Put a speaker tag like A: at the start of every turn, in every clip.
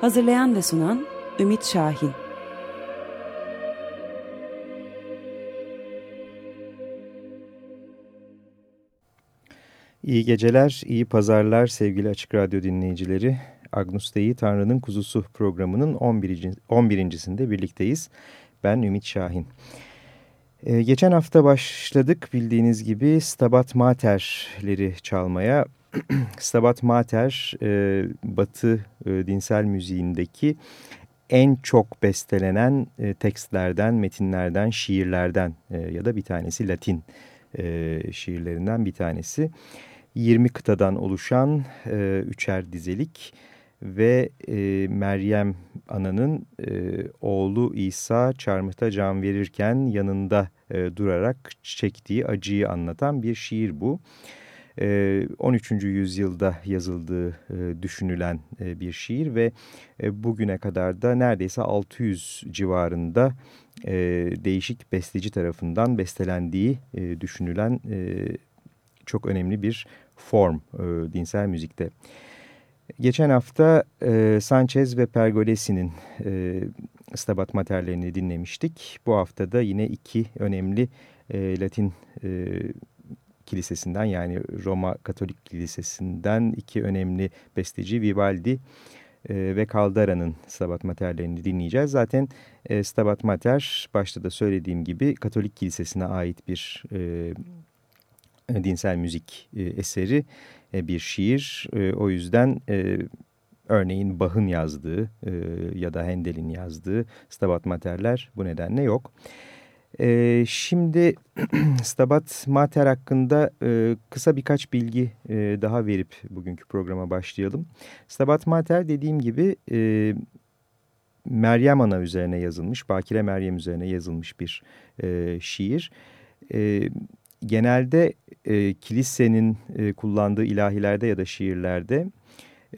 A: Hazırlayan ve sunan Ümit Şahin
B: İyi geceler, iyi pazarlar sevgili Açık Radyo dinleyicileri. Agnus Dei Tanrı'nın Kuzusu programının 11. 11.sinde birlikteyiz. Ben Ümit Şahin. Ee, geçen hafta başladık bildiğiniz gibi Stabat Mater'leri çalmaya. Stabat Mater, e, Batı e, dinsel müziğindeki en çok bestelenen e, tekstlerden, metinlerden, şiirlerden e, ya da bir tanesi Latin e, şiirlerinden bir tanesi. 20 kıtadan oluşan e, üçer dizelik ve e, Meryem Ana'nın e, oğlu İsa çarmıhta can verirken yanında e, durarak çektiği acıyı anlatan bir şiir bu. E, 13. yüzyılda yazıldığı e, düşünülen e, bir şiir ve e, bugüne kadar da neredeyse 600 civarında değişik besteci tarafından bestelendiği düşünülen çok önemli bir form dinsel müzikte. Geçen hafta Sanchez ve Pergolesi'nin Stabat Mater'lerini dinlemiştik. Bu hafta da yine iki önemli Latin kilisesinden yani Roma Katolik Kilisesi'nden iki önemli besteci Vivaldi e, ve Caldera'nın Stabat Mater'lerini dinleyeceğiz. Zaten e, Stabat Mater başta da söylediğim gibi Katolik Kilisesi'ne ait bir e, dinsel müzik eseri, bir şiir. O yüzden örneğin Bach'ın yazdığı ya da Handel'in yazdığı Stabat Mater'ler bu nedenle yok. E, şimdi Stabat Mater hakkında e, kısa birkaç bilgi e, daha verip bugünkü programa başlayalım. Stabat Mater dediğim gibi e, Meryem Ana üzerine yazılmış, Bakire Meryem üzerine yazılmış bir e, şiir. E, genelde e, kilisenin e, kullandığı ilahilerde ya da şiirlerde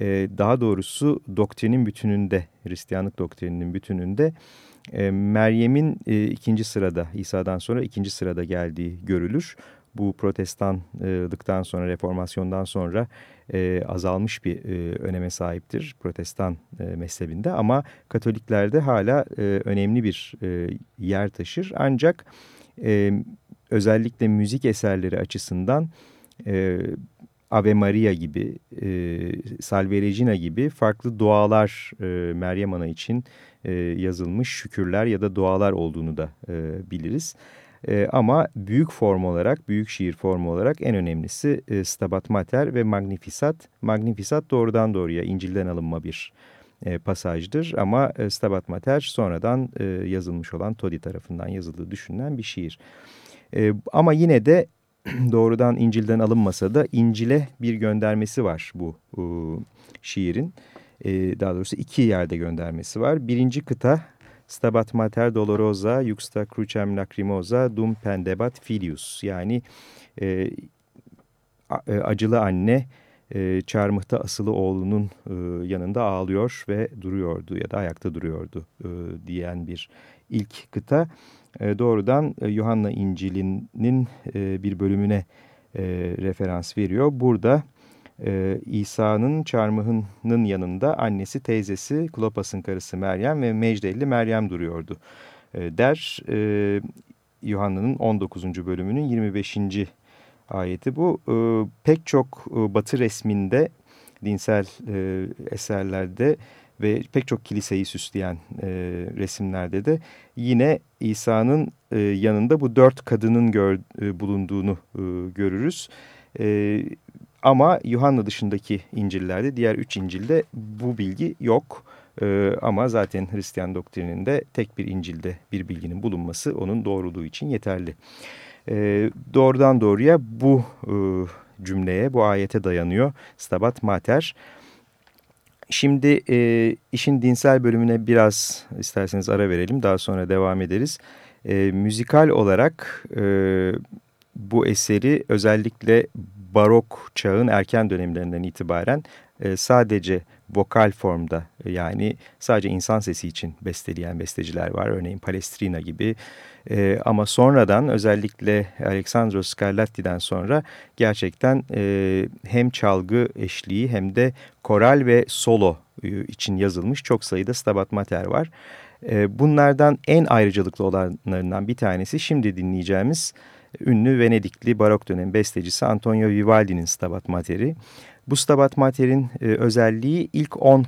B: e, daha doğrusu doktrinin bütününde, Hristiyanlık doktrininin bütününde Meryem'in e, ikinci sırada, İsa'dan sonra ikinci sırada geldiği görülür. Bu protestanlıktan sonra, reformasyondan sonra e, azalmış bir e, öneme sahiptir protestan e, mezhebinde. Ama Katoliklerde hala e, önemli bir e, yer taşır. Ancak e, özellikle müzik eserleri açısından e, Ave Maria gibi, e, Salve Regina gibi farklı dualar e, Meryem Ana için e, yazılmış şükürler ya da dualar olduğunu da e, biliriz. E, ama büyük form olarak, büyük şiir formu olarak en önemlisi e, Stabat Mater ve Magnificat. Magnificat doğrudan doğruya İncil'den alınma bir e, pasajdır ama e, Stabat Mater sonradan e, yazılmış olan Todi tarafından yazıldığı düşünülen bir şiir. E, ama yine de doğrudan İncil'den alınmasa da İncil'e bir göndermesi var bu e, şiirin. E, daha doğrusu iki yerde göndermesi var. Birinci kıta Stabat Mater Dolorosa Juxta Crucem Lacrimosa Dum Pendebat Filius yani e, e, acılı anne e, çarmıhta asılı oğlunun e, yanında ağlıyor ve duruyordu ya da ayakta duruyordu e, diyen bir ilk kıta e, doğrudan e, Yuhanna İncil'inin e, bir bölümüne e, referans veriyor. Burada İsa'nın çarmıhının yanında annesi, teyzesi, Klopas'ın karısı Meryem ve Mecdelli Meryem duruyordu der. E, Yuhanna'nın 19. bölümünün 25. ayeti bu. Pek çok batı resminde, dinsel eserlerde ve pek çok kiliseyi süsleyen e, resimlerde de yine İsa'nın e, yanında bu dört kadının gör, e, bulunduğunu e, görürüz. E, ama Yuhanna dışındaki İncil'lerde, diğer üç İncil'de bu bilgi yok. Ee, ama zaten Hristiyan doktrininde tek bir İncil'de bir bilginin bulunması onun doğruluğu için yeterli. Ee, doğrudan doğruya bu e, cümleye, bu ayete dayanıyor Stabat Mater. Şimdi e, işin dinsel bölümüne biraz isterseniz ara verelim. Daha sonra devam ederiz. E, müzikal olarak e, bu eseri özellikle barok çağın erken dönemlerinden itibaren e, sadece vokal formda yani sadece insan sesi için besteleyen besteciler var. Örneğin Palestrina gibi e, ama sonradan özellikle Alexandros Scarlatti'den sonra gerçekten e, hem çalgı eşliği hem de koral ve solo e, için yazılmış çok sayıda Stabat Mater var. E, bunlardan en ayrıcalıklı olanlarından bir tanesi şimdi dinleyeceğimiz ünlü Venedikli barok dönem bestecisi Antonio Vivaldi'nin Stabat Mater'i. Bu Stabat Mater'in e, özelliği ilk 10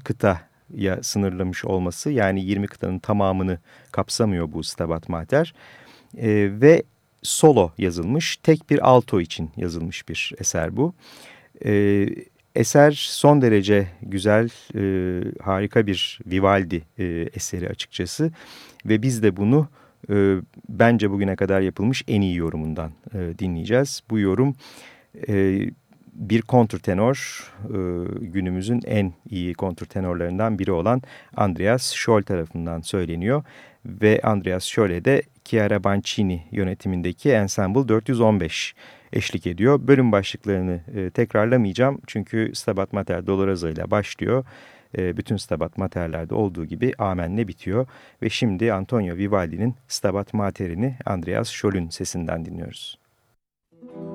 B: kıtaya sınırlamış olması yani 20 kıtanın tamamını kapsamıyor bu Stabat Mater e, ve solo yazılmış tek bir alto için yazılmış bir eser bu. E, eser son derece güzel e, harika bir Vivaldi e, eseri açıkçası ve biz de bunu e, bence bugüne kadar yapılmış en iyi yorumundan e, dinleyeceğiz. Bu yorum e, bir kontrtenor e, günümüzün en iyi kontrtenorlarından biri olan Andreas Scholl tarafından söyleniyor. Ve Andreas Scholl'e de Chiara Bancini yönetimindeki Ensemble 415 eşlik ediyor. Bölüm başlıklarını e, tekrarlamayacağım çünkü Stabat Mater Dolorosa ile başlıyor. E, bütün Stabat Mater'lerde olduğu gibi Amen'le bitiyor. Ve şimdi Antonio Vivaldi'nin Stabat Mater'ini Andreas Scholl'ün sesinden dinliyoruz. Müzik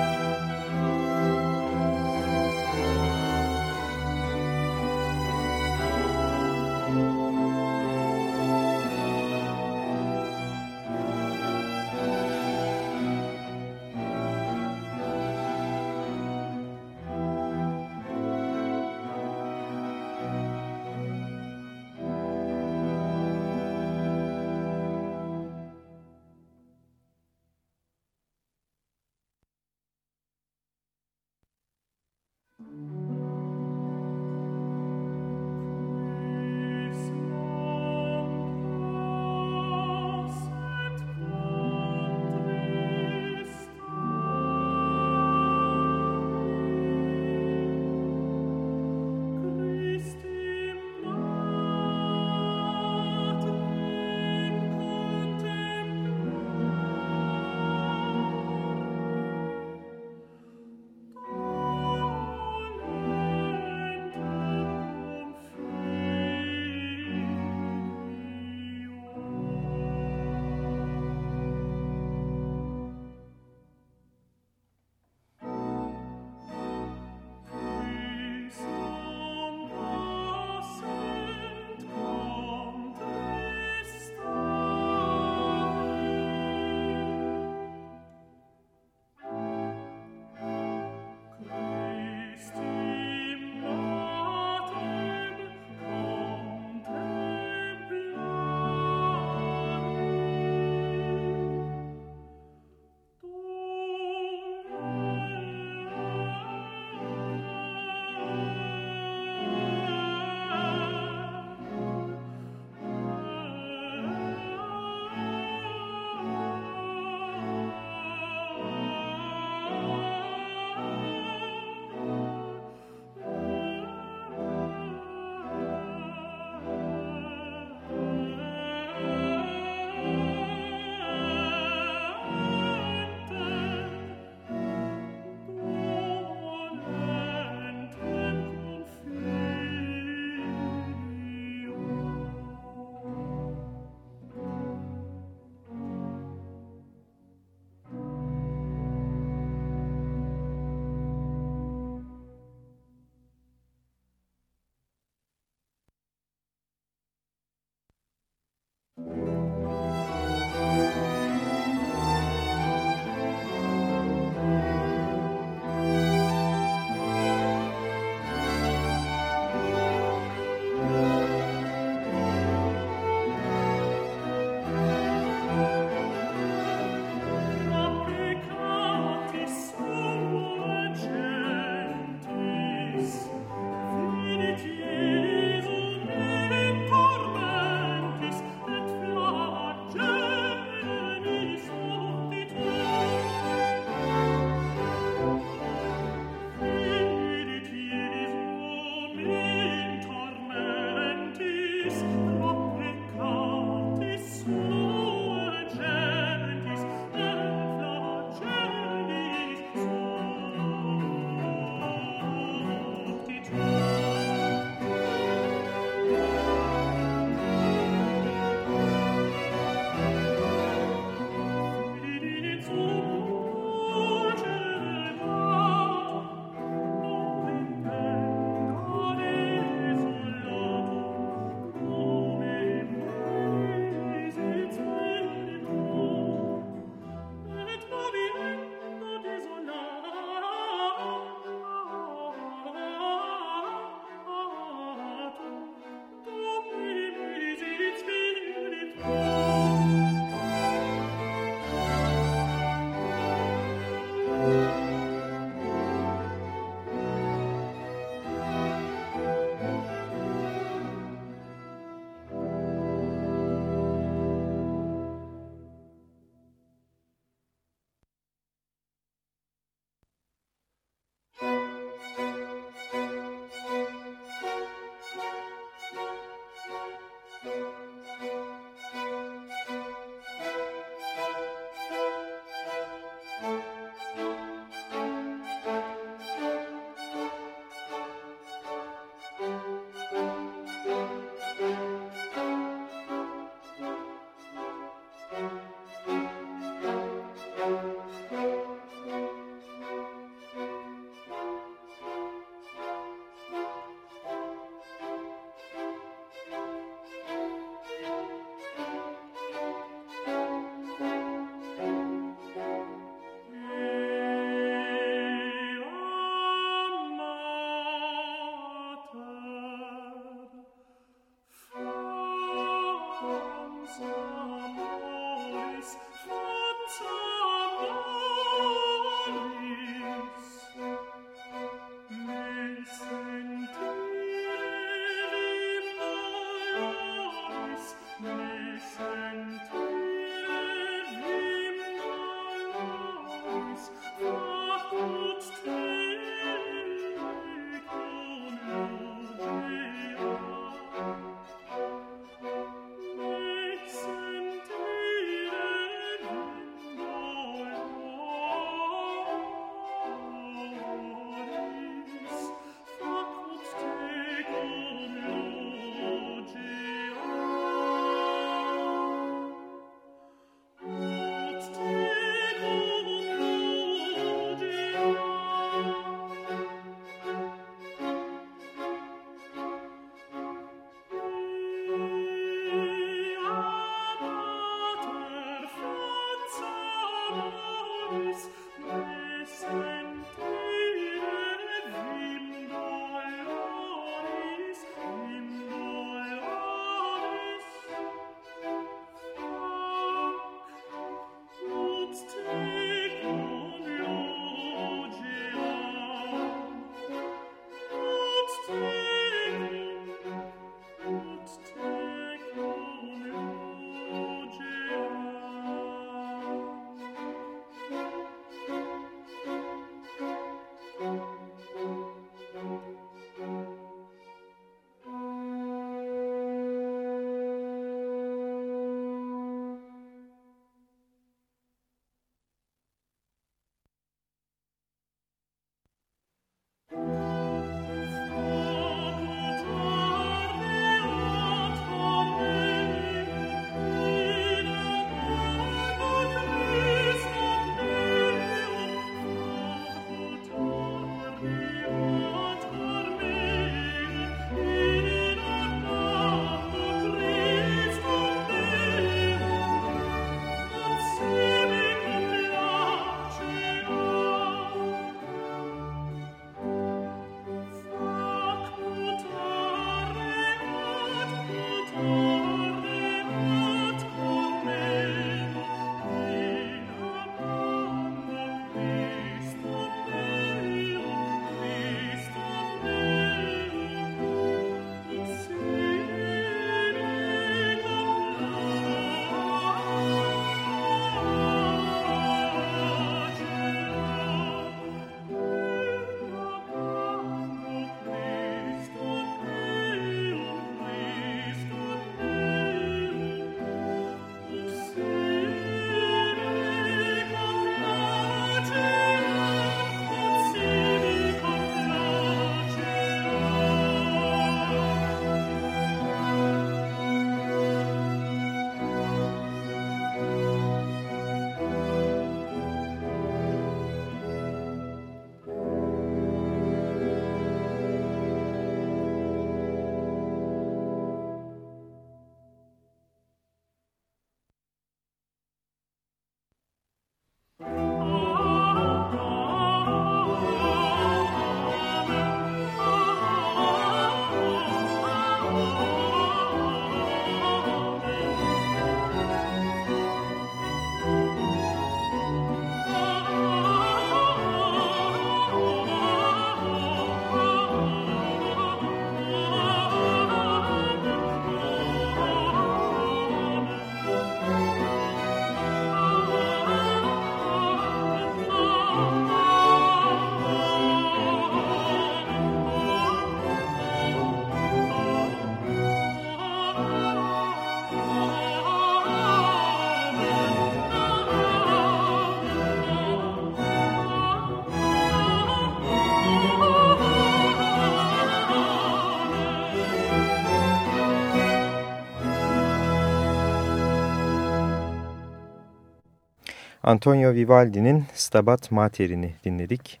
B: Antonio Vivaldi'nin Stabat Mater'ini dinledik.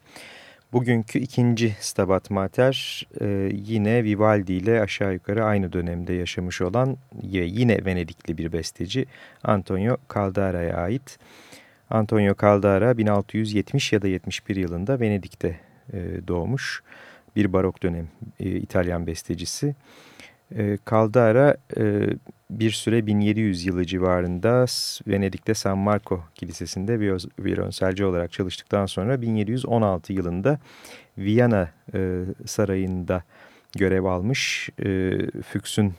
B: Bugünkü ikinci Stabat Mater e, yine Vivaldi ile aşağı yukarı aynı dönemde yaşamış olan ve yine Venedikli bir besteci Antonio Caldara'ya ait. Antonio Caldara 1670 ya da 71 yılında Venedik'te e, doğmuş bir barok dönem e, İtalyan bestecisi. E, Caldara e, bir süre 1700 yılı civarında Venedik'te San Marco Kilisesi'nde violonselci olarak çalıştıktan sonra 1716 yılında Viyana e, Sarayı'nda görev almış. E, Füchs'ün,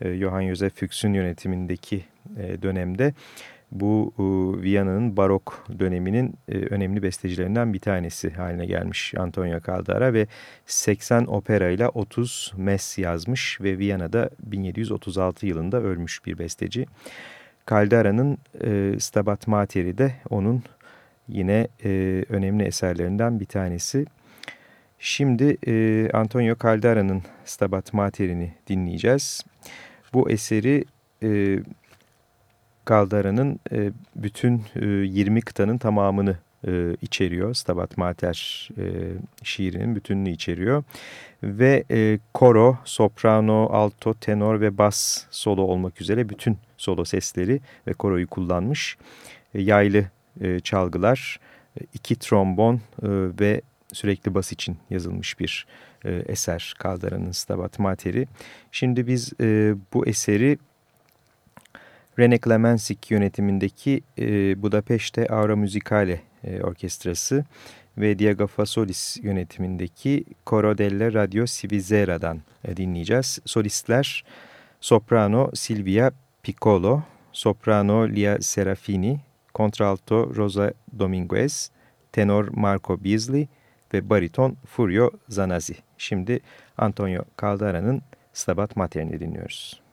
B: e, Johann Josef Füchs'ün yönetimindeki e, dönemde bu e, Viyana'nın barok döneminin e, önemli bestecilerinden bir tanesi haline gelmiş Antonio Caldara ve 80 opera ile 30 mes yazmış ve Viyana'da 1736 yılında ölmüş bir besteci. Caldara'nın e, Stabat Mater'i de onun yine önemli eserlerinden bir tanesi. Şimdi Antonio Caldara'nın Stabat Mater'ini dinleyeceğiz. Bu eseri Galdara'nın e, bütün e, 20 kıtanın tamamını e, içeriyor. Stabat Mater e, şiirinin bütününü içeriyor. Ve e, koro, soprano, alto, tenor ve bas solo olmak üzere bütün solo sesleri ve koroyu kullanmış. E, yaylı e, çalgılar, iki trombon e, ve sürekli bas için yazılmış bir e, eser Caldera'nın Stabat Mater'i. Şimdi biz e, bu eseri Rene Clemensik yönetimindeki e, Budapeşte Aura Musicale e, Orkestrası ve Diego Fasolis yönetimindeki Coro della Radio Civizera'dan e, dinleyeceğiz. Solistler soprano Silvia Piccolo, soprano Lia Serafini, kontralto Rosa Dominguez, tenor Marco Beasley ve bariton Furio Zanazzi. Şimdi Antonio Caldera'nın Stabat Mater'ini dinliyoruz.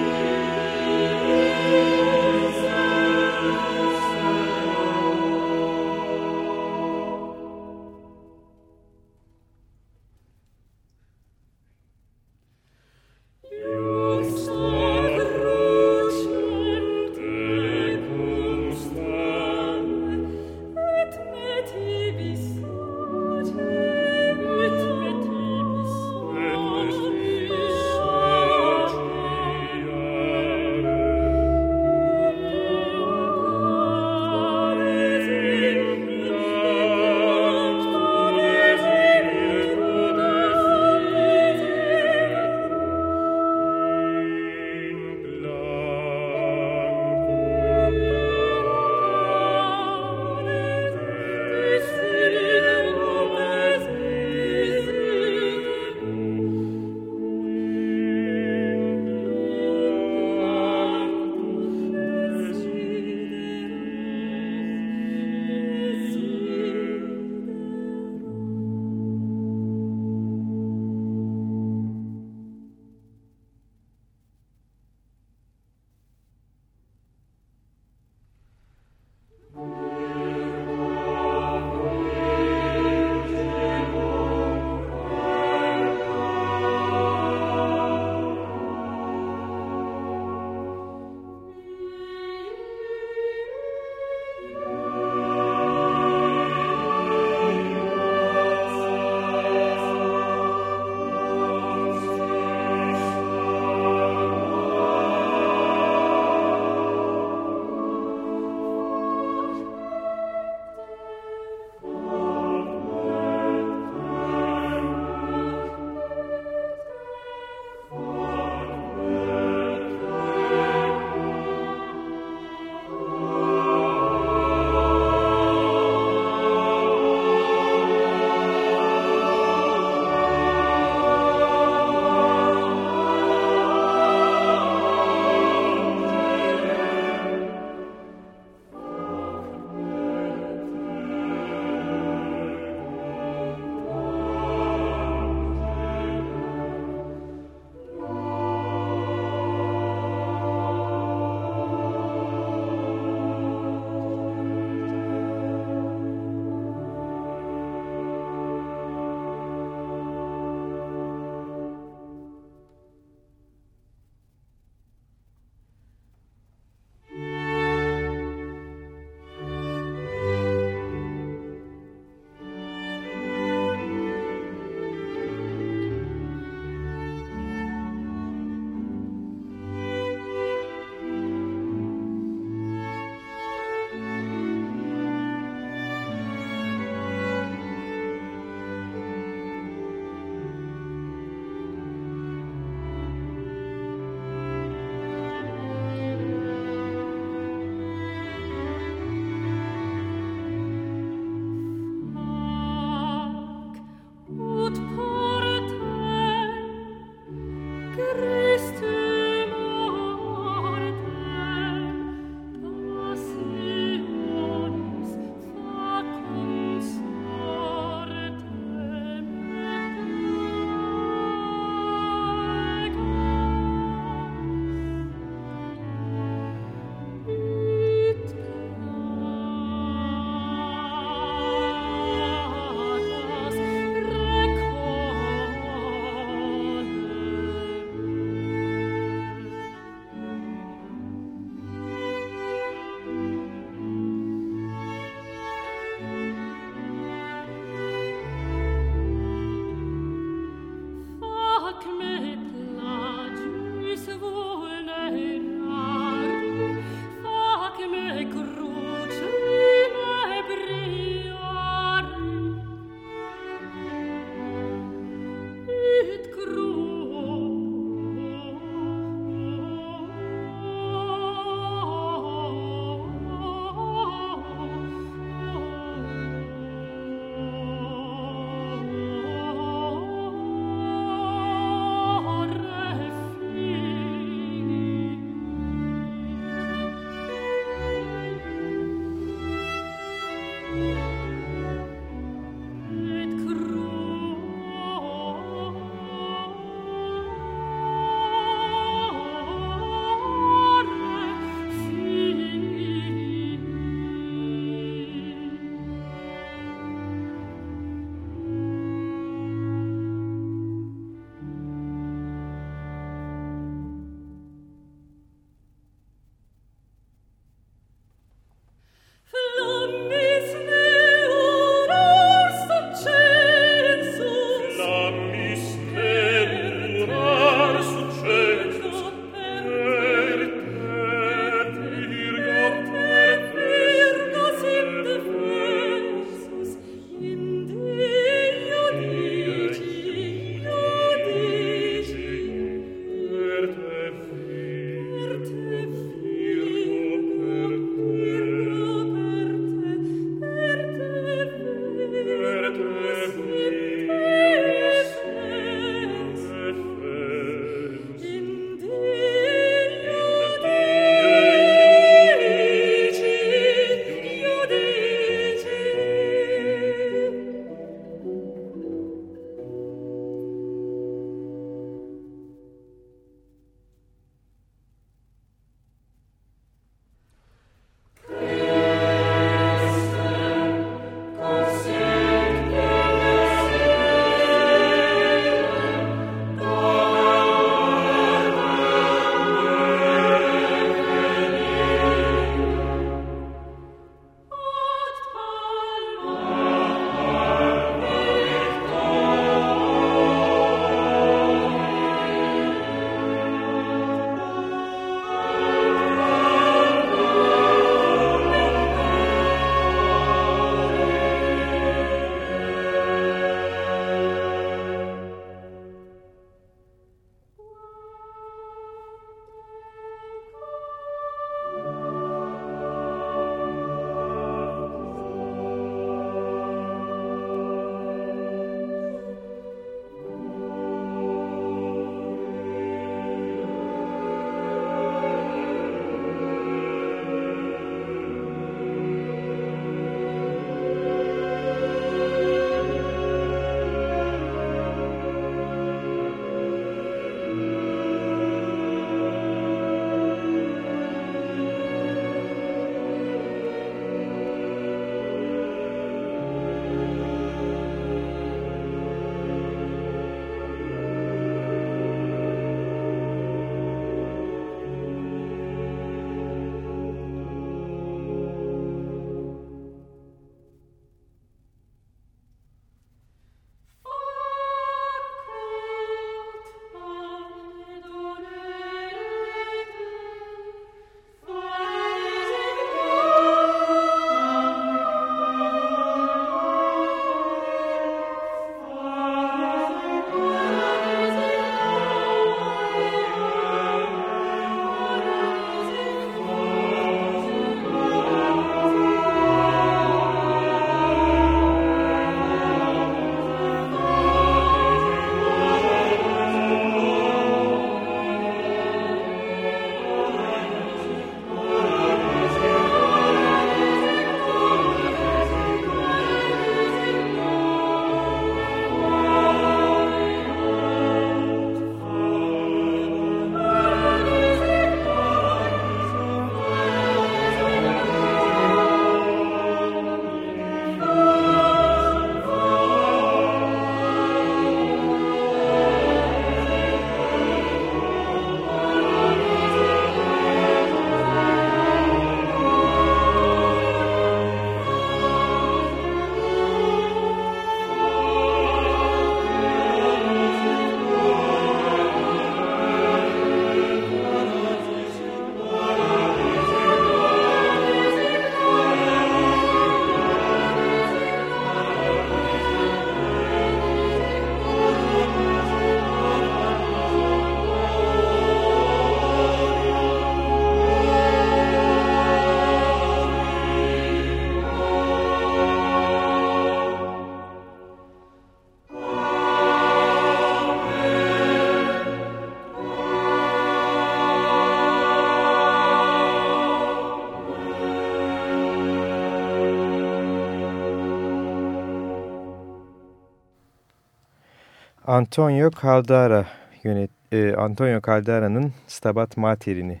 B: Antonio Caldara yönet e, Antonio Caldara'nın Stabat Mater'ini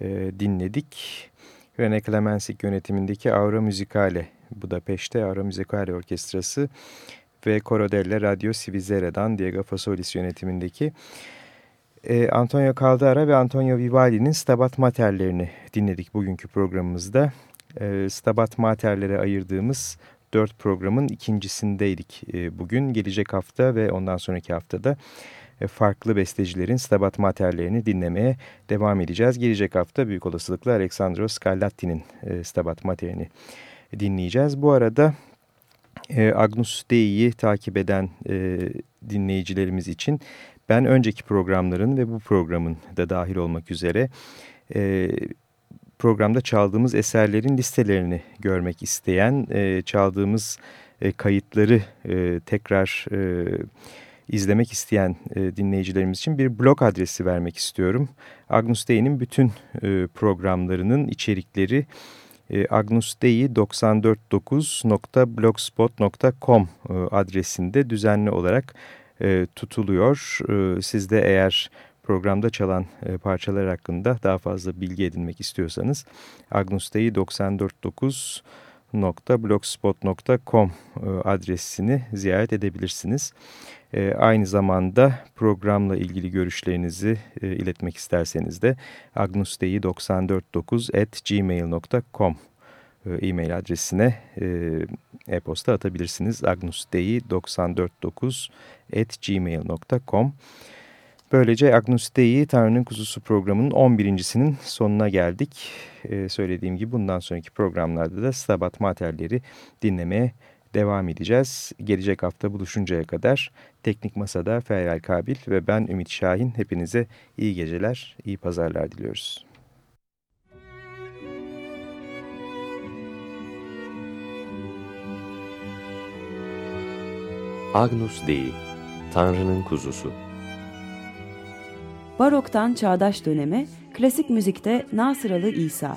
B: e, dinledik. Rene Clemensik yönetimindeki Aura Musicale, Budapeşte Aura Musicale Orkestrası ve Coro delle Radio Civizere'dan Diego Fasolis yönetimindeki e, Antonio Caldara ve Antonio Vivaldi'nin Stabat Mater'lerini dinledik bugünkü programımızda. E, Stabat Mater'lere ayırdığımız dört programın ikincisindeydik e, bugün. Gelecek hafta ve ondan sonraki haftada e, farklı bestecilerin Stabat Mater'lerini dinlemeye devam edeceğiz. Gelecek hafta büyük olasılıkla Alexandro Scarlatti'nin e, Stabat Mater'ini dinleyeceğiz. Bu arada e, Agnus Dei'yi takip eden dinleyicilerimiz için ben önceki programların ve bu programın da dahil olmak üzere programda çaldığımız eserlerin listelerini görmek isteyen, e, çaldığımız e, kayıtları e, tekrar e, izlemek isteyen e, dinleyicilerimiz için bir blog adresi vermek istiyorum. Agnus Dei'nin bütün e, programlarının içerikleri e, agnusdei949.blogspot.com e, adresinde düzenli olarak e, tutuluyor. E, siz de eğer programda çalan e, parçalar hakkında daha fazla bilgi edinmek istiyorsanız agnusdei949.blogspot.com e, adresini ziyaret edebilirsiniz. E, aynı zamanda programla ilgili görüşlerinizi e, iletmek isterseniz de agnusdei949.gmail.com e, e-mail adresine e-posta atabilirsiniz. agnusdei949.gmail.com Böylece Agnus Dei Tanrı'nın Kuzusu programının 11.sinin sonuna geldik. Ee, söylediğim gibi bundan sonraki programlarda da Stabat Mater'leri dinlemeye devam edeceğiz. Gelecek hafta buluşuncaya kadar Teknik Masa'da Feryal Kabil ve ben Ümit Şahin hepinize iyi geceler, iyi pazarlar diliyoruz.
C: Agnus Dei, Tanrı'nın Kuzusu
A: Baroktan çağdaş döneme, klasik müzikte Nasıralı İsa.